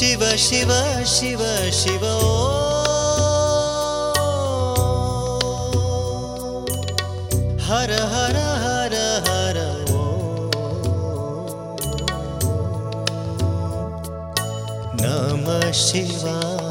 शिव शिव शिव शिव हर हर हर हर नमः शिवाय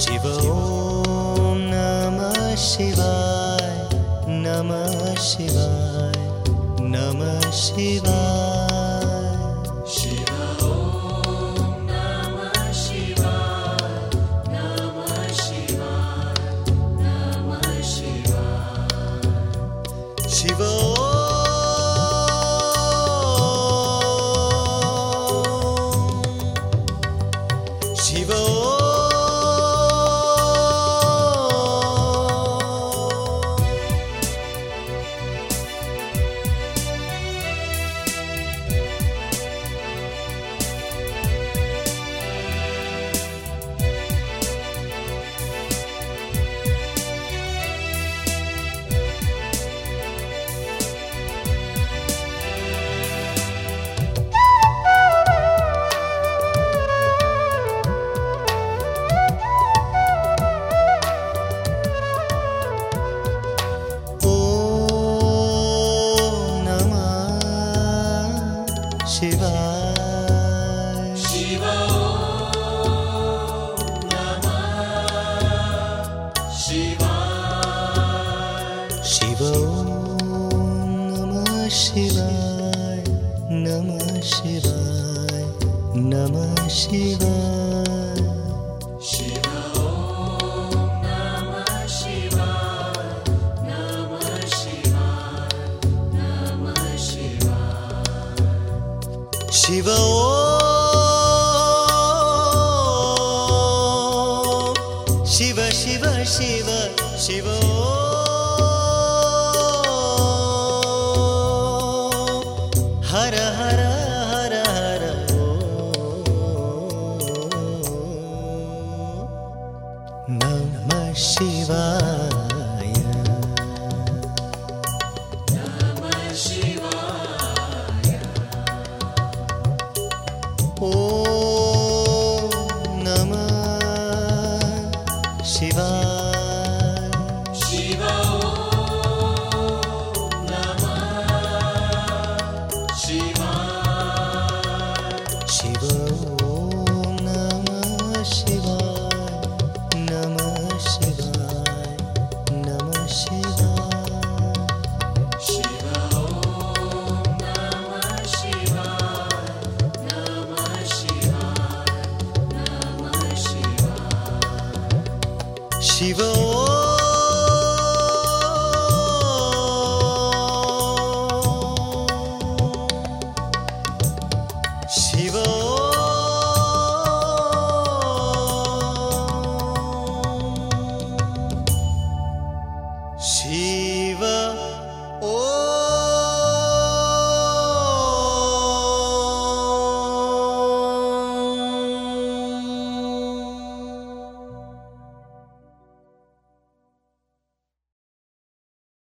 शिव ॐ नमः शिवाय नमः शिवाय। नमः शिवाय शिव शिव शिवाय नमः शिवाय नमः शिवाय। शिव शिव शिव शिव शिव ॐ शिवाय। ॐ नमः शिवाय शिव ॐ